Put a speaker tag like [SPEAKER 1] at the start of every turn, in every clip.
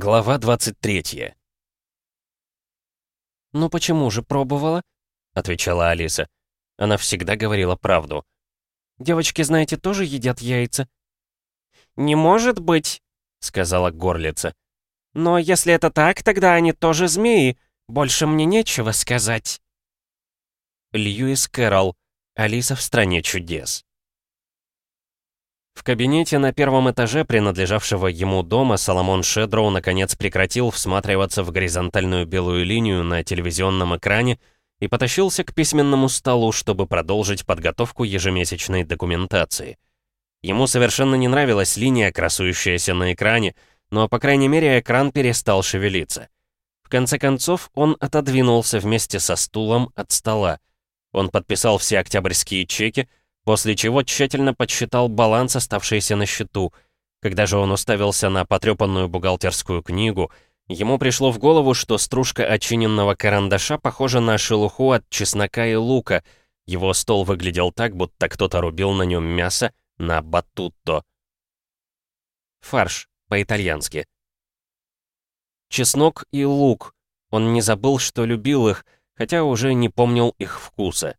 [SPEAKER 1] Глава 23
[SPEAKER 2] «Ну почему же пробовала?» — отвечала Алиса. Она всегда говорила правду. «Девочки, знаете, тоже едят яйца?»
[SPEAKER 3] «Не может быть», — сказала горлица. «Но если это так, тогда они тоже змеи. Больше мне нечего сказать».
[SPEAKER 2] Льюис Кэрролл. Алиса в стране чудес. В кабинете на первом этаже принадлежавшего ему дома Соломон Шедроу наконец прекратил всматриваться в горизонтальную белую линию на телевизионном экране и потащился к письменному столу, чтобы продолжить подготовку ежемесячной документации. Ему совершенно не нравилась линия, красующаяся на экране, но, по крайней мере, экран перестал шевелиться. В конце концов, он отодвинулся вместе со стулом от стола. Он подписал все октябрьские чеки, после чего тщательно подсчитал баланс, оставшийся на счету. Когда же он уставился на потрепанную бухгалтерскую книгу, ему пришло в голову, что стружка очиненного карандаша похожа на шелуху от чеснока и лука. Его стол выглядел так, будто кто-то рубил на нем мясо на батутто. Фарш, по-итальянски. Чеснок и лук. Он не забыл, что любил их, хотя уже не помнил их вкуса.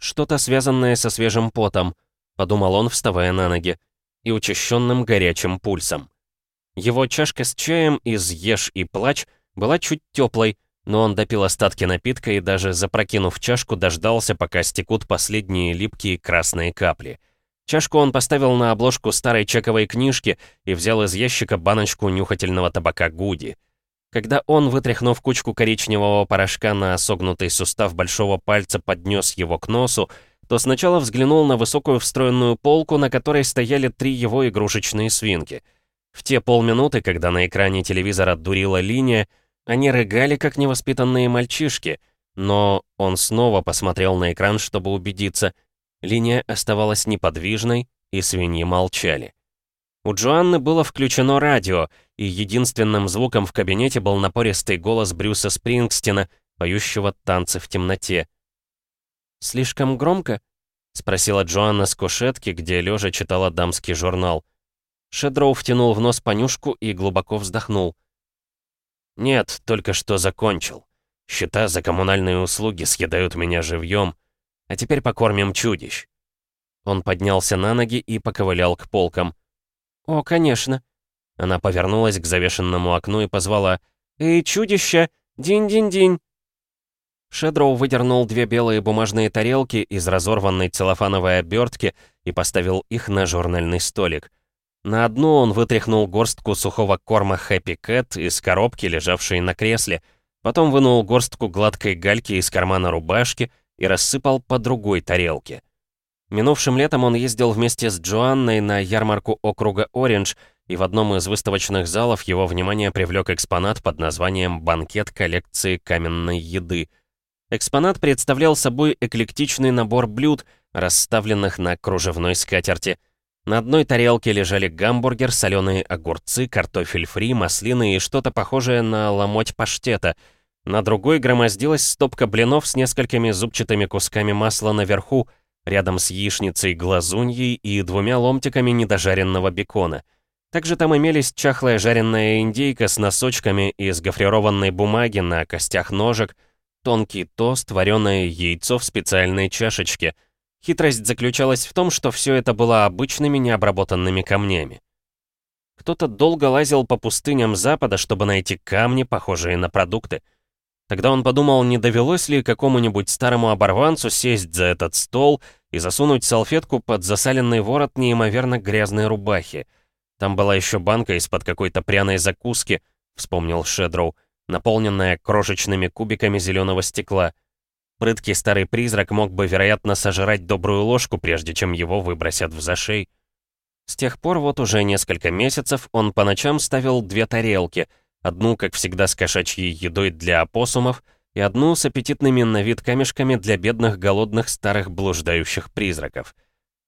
[SPEAKER 2] Что-то связанное со свежим потом, подумал он, вставая на ноги, и учащенным горячим пульсом. Его чашка с чаем из «Ешь и плачь» была чуть теплой, но он допил остатки напитка и даже запрокинув чашку, дождался, пока стекут последние липкие красные капли. Чашку он поставил на обложку старой чековой книжки и взял из ящика баночку нюхательного табака Гуди. Когда он, вытряхнув кучку коричневого порошка на согнутый сустав большого пальца, поднес его к носу, то сначала взглянул на высокую встроенную полку, на которой стояли три его игрушечные свинки. В те полминуты, когда на экране телевизора дурила линия, они рыгали, как невоспитанные мальчишки, но он снова посмотрел на экран, чтобы убедиться. Линия оставалась неподвижной, и свиньи молчали. У Джоанны было включено радио, и единственным звуком в кабинете был напористый голос Брюса Спрингстина, поющего танцы в темноте. «Слишком громко?» — спросила Джоанна с кушетки, где лежа читала дамский журнал. Шедроу втянул в нос понюшку и глубоко вздохнул. «Нет, только что закончил. Счета за коммунальные услуги съедают меня живьем. А теперь покормим чудищ». Он поднялся на ноги и поковылял к полкам. «О, конечно». Она повернулась к завешенному окну и позвала «Эй, чудище! Динь-динь-динь!» Шедроу выдернул две белые бумажные тарелки из разорванной целлофановой обертки и поставил их на журнальный столик. На одну он вытряхнул горстку сухого корма Happy Cat из коробки, лежавшей на кресле, потом вынул горстку гладкой гальки из кармана рубашки и рассыпал по другой тарелке. Минувшим летом он ездил вместе с Джоанной на ярмарку округа Ориндж, и в одном из выставочных залов его внимание привлек экспонат под названием «Банкет коллекции каменной еды». Экспонат представлял собой эклектичный набор блюд, расставленных на кружевной скатерти. На одной тарелке лежали гамбургер, соленые огурцы, картофель фри, маслины и что-то похожее на ломоть паштета. На другой громоздилась стопка блинов с несколькими зубчатыми кусками масла наверху, рядом с яичницей глазуньей и двумя ломтиками недожаренного бекона. Также там имелись чахлая жареная индейка с носочками из гофрированной бумаги на костях ножек, тонкий тост, вареное яйцо в специальной чашечке. Хитрость заключалась в том, что все это было обычными необработанными камнями. Кто-то долго лазил по пустыням Запада, чтобы найти камни, похожие на продукты — Тогда он подумал, не довелось ли какому-нибудь старому оборванцу сесть за этот стол и засунуть салфетку под засаленный ворот неимоверно грязной рубахи. Там была еще банка из-под какой-то пряной закуски, вспомнил Шедроу, наполненная крошечными кубиками зеленого стекла. Прыткий старый призрак мог бы, вероятно, сожрать добрую ложку, прежде чем его выбросят в зашей. С тех пор вот уже несколько месяцев он по ночам ставил две тарелки — Одну, как всегда, с кошачьей едой для опоссумов, и одну с аппетитными на вид камешками для бедных голодных старых блуждающих призраков.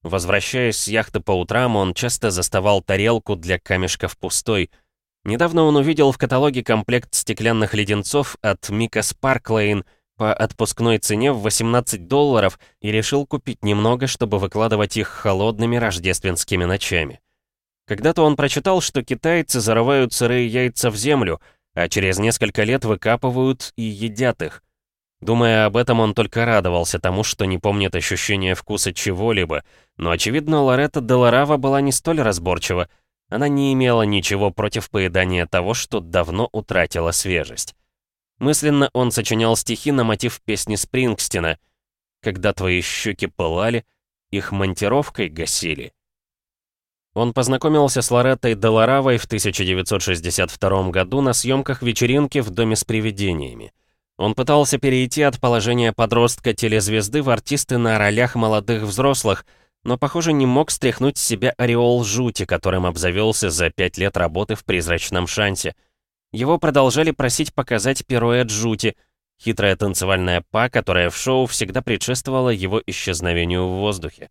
[SPEAKER 2] Возвращаясь с яхты по утрам, он часто заставал тарелку для камешков пустой. Недавно он увидел в каталоге комплект стеклянных леденцов от Мика Спарклейн по отпускной цене в 18 долларов и решил купить немного, чтобы выкладывать их холодными рождественскими ночами. Когда-то он прочитал, что китайцы зарывают сырые яйца в землю, а через несколько лет выкапывают и едят их. Думая об этом, он только радовался тому, что не помнит ощущения вкуса чего-либо, но, очевидно, Лоретта Деларава была не столь разборчива. Она не имела ничего против поедания того, что давно утратила свежесть. Мысленно он сочинял стихи на мотив песни Спрингстина «Когда твои щеки пылали, их монтировкой гасили». Он познакомился с Лореттой Деларавой в 1962 году на съемках вечеринки в Доме с привидениями. Он пытался перейти от положения подростка-телезвезды в артисты на ролях молодых взрослых, но, похоже, не мог стряхнуть с себя ореол жути, которым обзавелся за пять лет работы в «Призрачном шансе». Его продолжали просить показать пируэт жути, хитрая танцевальная па, которая в шоу всегда предшествовала его исчезновению в воздухе.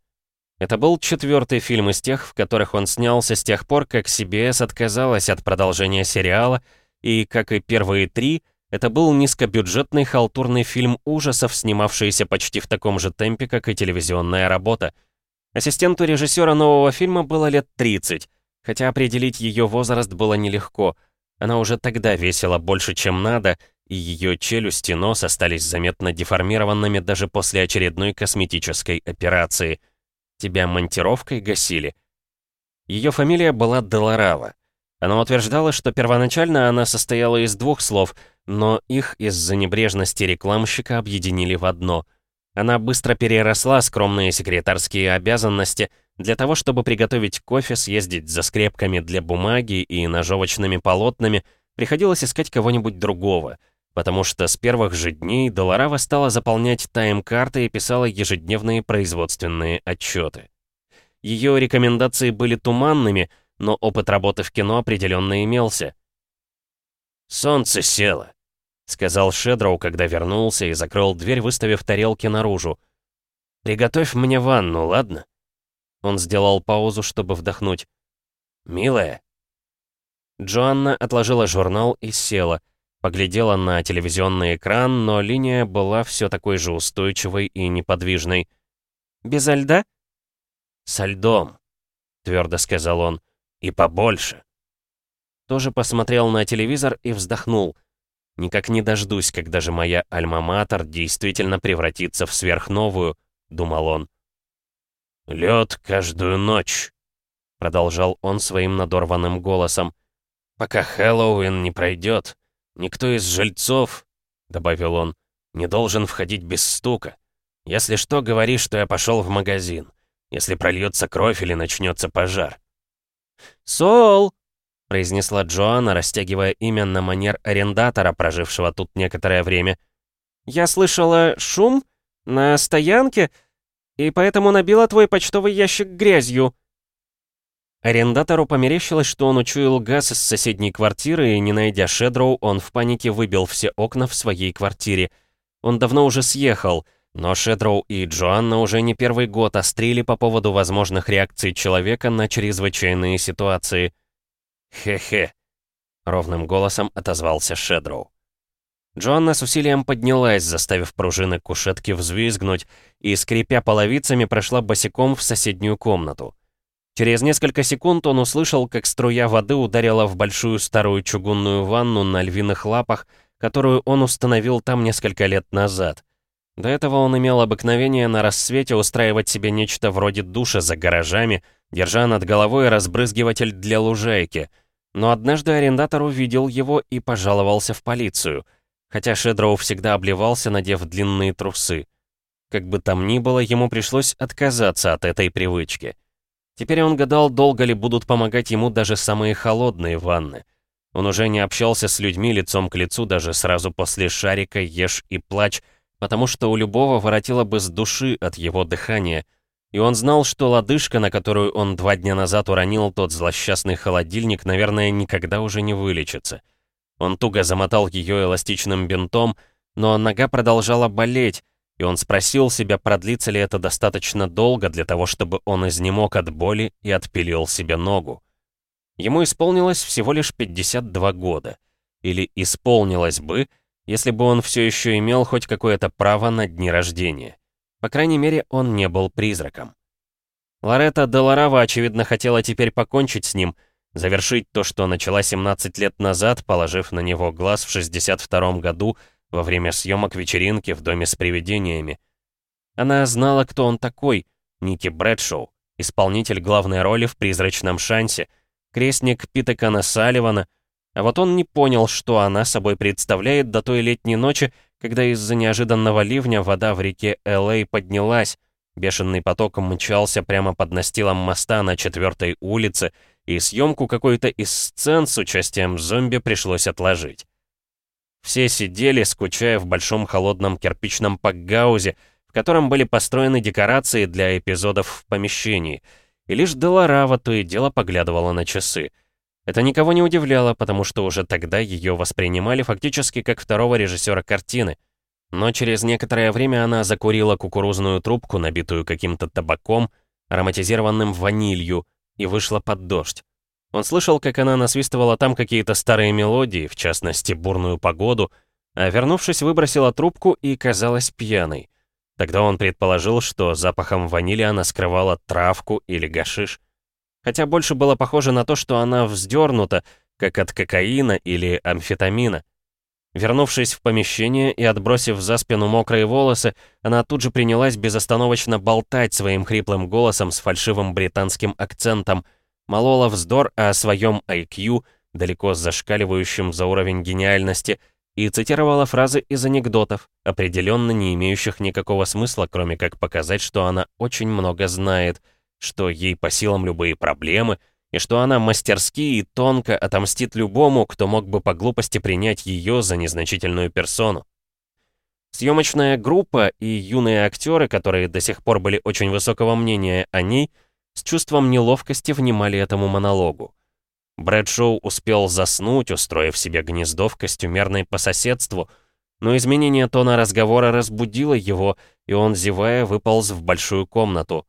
[SPEAKER 2] Это был четвертый фильм из тех, в которых он снялся с тех пор, как CBS отказалась от продолжения сериала, и, как и первые три, это был низкобюджетный халтурный фильм ужасов, снимавшийся почти в таком же темпе, как и телевизионная работа. Ассистенту режиссера нового фильма было лет 30, хотя определить ее возраст было нелегко. Она уже тогда весила больше, чем надо, и ее челюсть и нос остались заметно деформированными даже после очередной косметической операции. Тебя монтировкой гасили. Ее фамилия была Деларава. Она утверждала, что первоначально она состояла из двух слов — но их из-за небрежности рекламщика объединили в одно. Она быстро переросла скромные секретарские обязанности для того, чтобы приготовить кофе, съездить за скрепками для бумаги и ножовочными полотнами, приходилось искать кого-нибудь другого, потому что с первых же дней Долорава стала заполнять тайм-карты и писала ежедневные производственные отчеты. Ее рекомендации были туманными, но опыт работы в кино определенно имелся. «Солнце село», — сказал Шедроу, когда вернулся и закрыл дверь, выставив тарелки наружу. «Приготовь мне ванну, ладно?» Он сделал паузу, чтобы вдохнуть. «Милая». Джоанна отложила журнал и села. Поглядела на телевизионный экран, но линия была все такой же устойчивой и неподвижной.
[SPEAKER 3] «Без льда?»
[SPEAKER 2] «Со льдом», — твердо сказал он. «И побольше» тоже посмотрел на телевизор и вздохнул. «Никак не дождусь, когда же моя альма-матер действительно превратится в сверхновую», — думал он. «Лед каждую ночь», — продолжал он своим надорванным голосом. «Пока Хэллоуин не пройдет, никто из жильцов», — добавил он, — «не должен входить без стука. Если что, говори, что я пошел в магазин. Если прольется кровь или начнется пожар».
[SPEAKER 3] «Сол!»
[SPEAKER 2] Произнесла Джоанна, растягивая имя на манер арендатора, прожившего тут некоторое время.
[SPEAKER 3] «Я слышала шум на стоянке, и поэтому набила твой почтовый ящик грязью».
[SPEAKER 2] Арендатору померещилось, что он учуял газ из соседней квартиры, и, не найдя Шедроу, он в панике выбил все окна в своей квартире. Он давно уже съехал, но Шедроу и Джоанна уже не первый год острили по поводу возможных реакций человека на чрезвычайные ситуации. «Хе-хе», — ровным голосом отозвался Шедроу. Джоанна с усилием поднялась, заставив пружины кушетки взвизгнуть, и, скрипя половицами, прошла босиком в соседнюю комнату. Через несколько секунд он услышал, как струя воды ударила в большую старую чугунную ванну на львиных лапах, которую он установил там несколько лет назад. До этого он имел обыкновение на рассвете устраивать себе нечто вроде душа за гаражами, держа над головой разбрызгиватель для лужайки — но однажды арендатор увидел его и пожаловался в полицию, хотя Шедроу всегда обливался, надев длинные трусы. Как бы там ни было, ему пришлось отказаться от этой привычки. Теперь он гадал, долго ли будут помогать ему даже самые холодные ванны. Он уже не общался с людьми лицом к лицу даже сразу после шарика «Ешь и плачь», потому что у любого воротило бы с души от его дыхания — и он знал, что лодыжка, на которую он два дня назад уронил тот злосчастный холодильник, наверное, никогда уже не вылечится. Он туго замотал ее эластичным бинтом, но нога продолжала болеть, и он спросил себя, продлится ли это достаточно долго для того, чтобы он изнемог от боли и отпилил себе ногу. Ему исполнилось всего лишь 52 года. Или исполнилось бы, если бы он все еще имел хоть какое-то право на дни рождения. По крайней мере, он не был призраком. Лоретта Деларава, очевидно, хотела теперь покончить с ним, завершить то, что начала 17 лет назад, положив на него глаз в 62 году во время съемок вечеринки в доме с привидениями. Она знала, кто он такой, Ники Брэдшоу, исполнитель главной роли в «Призрачном шансе», крестник Питекана Салливана, а вот он не понял, что она собой представляет до той летней ночи, когда из-за неожиданного ливня вода в реке Л.А. поднялась, бешеный поток мчался прямо под настилом моста на четвертой улице, и съемку какой-то из сцен с участием зомби пришлось отложить. Все сидели, скучая в большом холодном кирпичном пакгаузе, в котором были построены декорации для эпизодов в помещении, и лишь Деларава то и дело поглядывала на часы. Это никого не удивляло, потому что уже тогда ее воспринимали фактически как второго режиссера картины. Но через некоторое время она закурила кукурузную трубку, набитую каким-то табаком, ароматизированным ванилью, и вышла под дождь. Он слышал, как она насвистывала там какие-то старые мелодии, в частности, бурную погоду, а вернувшись, выбросила трубку и казалась пьяной. Тогда он предположил, что запахом ванили она скрывала травку или гашиш хотя больше было похоже на то, что она вздернута, как от кокаина или амфетамина. Вернувшись в помещение и отбросив за спину мокрые волосы, она тут же принялась безостановочно болтать своим хриплым голосом с фальшивым британским акцентом, молола вздор о своем IQ, далеко зашкаливающем за уровень гениальности, и цитировала фразы из анекдотов, определенно не имеющих никакого смысла, кроме как показать, что она очень много знает — что ей по силам любые проблемы, и что она мастерски и тонко отомстит любому, кто мог бы по глупости принять ее за незначительную персону. Съемочная группа и юные актеры, которые до сих пор были очень высокого мнения о ней, с чувством неловкости внимали этому монологу. Брэдшоу успел заснуть, устроив себе гнездо в костюмерной по соседству, но изменение тона разговора разбудило его, и он, зевая, выполз в большую комнату.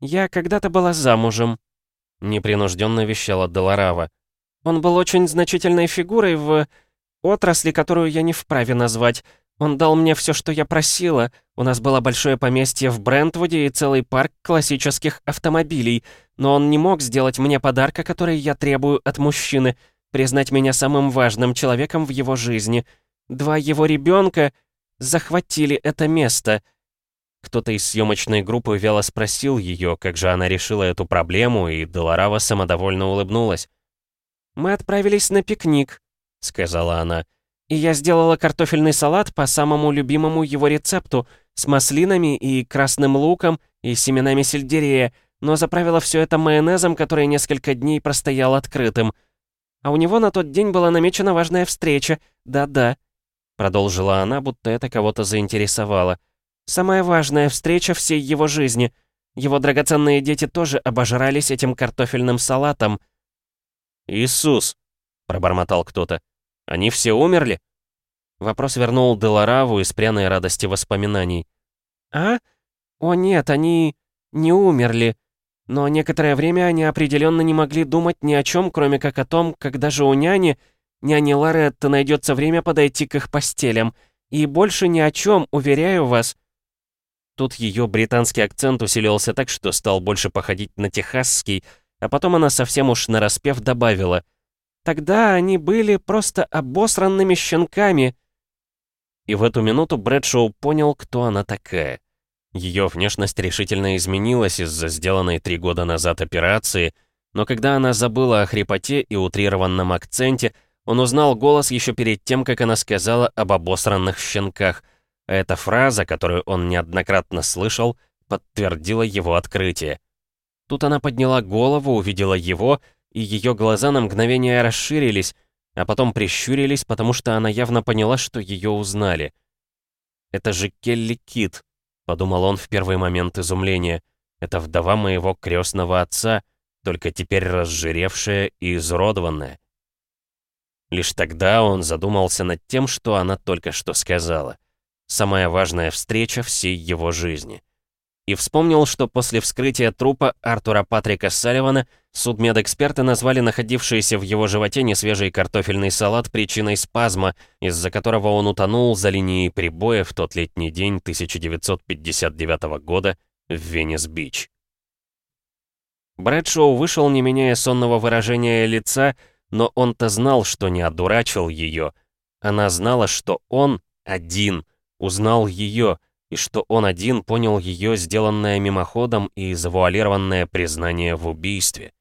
[SPEAKER 2] «Я когда-то была замужем», — непринужденно вещала Деларава. «Он был очень значительной фигурой в отрасли, которую я не вправе назвать. Он дал мне все, что я просила. У нас было большое поместье в Брентвуде и целый парк классических автомобилей. Но он не мог сделать мне подарка, который я требую от мужчины, признать меня самым важным человеком в его жизни. Два его ребенка захватили это место». Кто-то из съемочной группы вяло спросил ее, как же она решила эту проблему, и Долорава самодовольно улыбнулась. «Мы отправились на пикник», — сказала она. «И я сделала картофельный салат по самому любимому его рецепту, с маслинами и красным луком и семенами сельдерея, но заправила все это майонезом, который несколько дней простоял открытым. А у него на тот день была намечена важная встреча, да-да», — продолжила она, будто это кого-то заинтересовало. Самая важная встреча всей его жизни. Его драгоценные дети тоже обожрались этим картофельным салатом. «Иисус!» — пробормотал кто-то. «Они все умерли?» Вопрос вернул Делараву из пряной радости воспоминаний. «А? О нет, они не умерли. Но некоторое время они определенно не могли думать ни о чем, кроме как о том, когда же у няни, няни Лоретты, найдется время подойти к их постелям. И больше ни о чем, уверяю вас. Тут ее британский акцент усилился так, что стал больше походить на техасский, а потом она совсем уж нараспев добавила. «Тогда они были просто обосранными щенками». И в эту минуту Брэдшоу понял, кто она такая. Ее внешность решительно изменилась из-за сделанной три года назад операции, но когда она забыла о хрипоте и утрированном акценте, он узнал голос еще перед тем, как она сказала об обосранных щенках — эта фраза, которую он неоднократно слышал, подтвердила его открытие. Тут она подняла голову, увидела его, и ее глаза на мгновение расширились, а потом прищурились, потому что она явно поняла, что ее узнали. «Это же Келли Кит», — подумал он в первый момент изумления. «Это вдова моего крестного отца, только теперь разжиревшая и изуродованная». Лишь тогда он задумался над тем, что она только что сказала самая важная встреча всей его жизни. И вспомнил, что после вскрытия трупа Артура Патрика Салливана судмедэксперты назвали находившийся в его животе несвежий картофельный салат причиной спазма, из-за которого он утонул за линией прибоя в тот летний день 1959 года в Венес-Бич. Брэдшоу вышел, не меняя сонного выражения лица, но он-то знал, что не одурачил ее. Она знала, что он один, узнал ее, и что он один понял ее сделанное мимоходом и завуалированное признание в убийстве.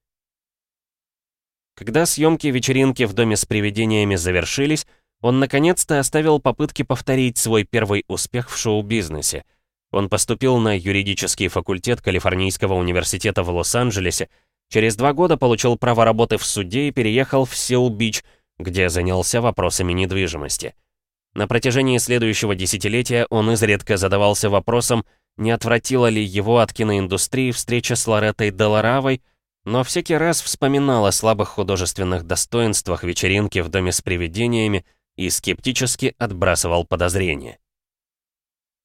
[SPEAKER 2] Когда съемки вечеринки в доме с привидениями завершились, он наконец-то оставил попытки повторить свой первый успех в шоу-бизнесе. Он поступил на юридический факультет Калифорнийского университета в Лос-Анджелесе, через два года получил право работы в суде и переехал в Сил-Бич, где занялся вопросами недвижимости. На протяжении следующего десятилетия он изредка задавался вопросом, не отвратила ли его от киноиндустрии встреча с Лореттой Деларавой, но всякий раз вспоминал о слабых художественных достоинствах вечеринки в доме с привидениями и скептически отбрасывал подозрения.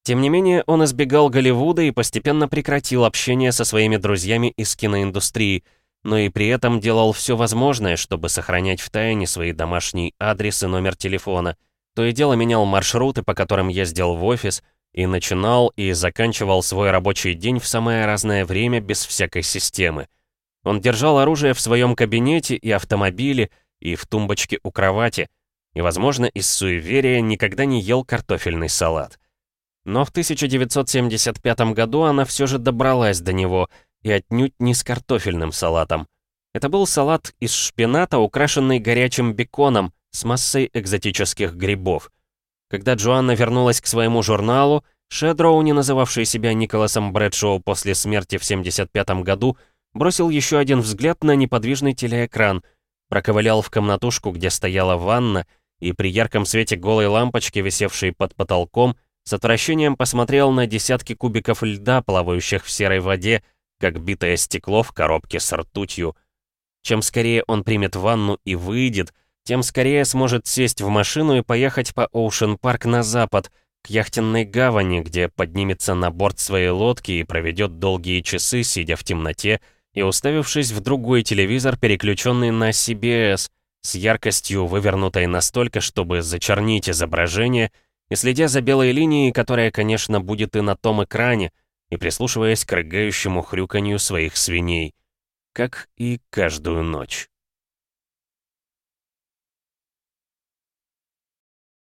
[SPEAKER 2] Тем не менее, он избегал Голливуда и постепенно прекратил общение со своими друзьями из киноиндустрии, но и при этом делал все возможное, чтобы сохранять в тайне свои домашний адрес и номер телефона. То и дело менял маршруты, по которым ездил в офис, и начинал и заканчивал свой рабочий день в самое разное время без всякой системы. Он держал оружие в своем кабинете и автомобиле, и в тумбочке у кровати, и, возможно, из суеверия никогда не ел картофельный салат. Но в 1975 году она все же добралась до него, и отнюдь не с картофельным салатом. Это был салат из шпината, украшенный горячим беконом с массой экзотических грибов. Когда Джоанна вернулась к своему журналу, Шедроу, не называвший себя Николасом Брэдшоу после смерти в 75 году, бросил еще один взгляд на неподвижный телеэкран, проковылял в комнатушку, где стояла ванна, и при ярком свете голой лампочки, висевшей под потолком, с отвращением посмотрел на десятки кубиков льда, плавающих в серой воде, как битое стекло в коробке с ртутью. Чем скорее он примет ванну и выйдет, тем скорее сможет сесть в машину и поехать по Оушен-парк на запад, к яхтенной гавани, где поднимется на борт своей лодки и проведет долгие часы, сидя в темноте и уставившись в другой телевизор, переключенный на CBS, с яркостью, вывернутой настолько, чтобы зачернить изображение — и следя за белой линией, которая, конечно, будет и на том экране, и прислушиваясь к рыгающему хрюканью своих свиней, как и каждую ночь.